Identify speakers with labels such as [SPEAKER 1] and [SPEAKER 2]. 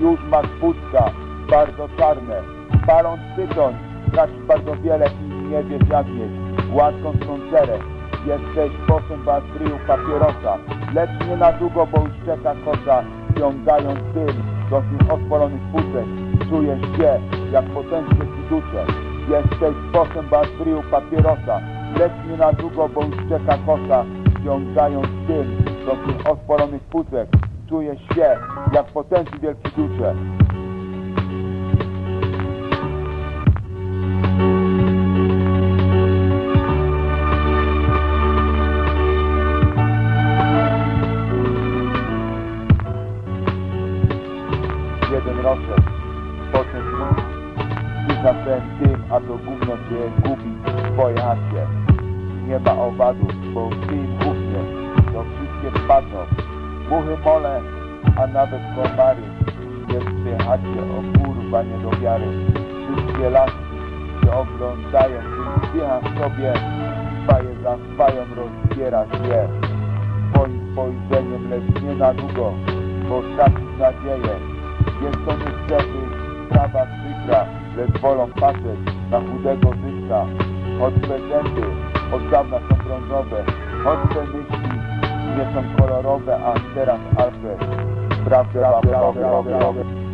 [SPEAKER 1] już masz puszka, bardzo czarne. Paląc tytoń, tracisz bardzo wiele i nie wiesz jak mieć. Sącerę, jesteś posłem stryju papierosa. Lecz nie na długo, bo już czeka kosa, ściągając dym do tych odpalonych puszek. Czujesz się, jak potężny ci duszę. Jesteś posłem stryju papierosa. Lecz nie na długo, bo już czeka kosa, ściągając dym tych odpalonych puszek. Czujesz się, jak potężny wielki dusze. jeden roczek Potem na ten tym, a to gówno cię gubi w twojej chacie Nie ma owadów, bo w tym wszystkie spadną. Muchy mole, a nawet komary Jest w tej chacie, o kurwa nie do wiary. Wszystkie laski się oglądają wdychasz sobie. Spaje za spają, rozbierasz je Twoim spojrzeniem, lecz nie na długo Bo tracisz nadzieję. Jest to niestety sprawa przykra, lecz wolą patrzeć na chudego zyska. Choć prezenty od dawna są brązowe, choć te myśli nie są kolorowe, a teraz Alfred. Prawda, prawda, prawda, prawda.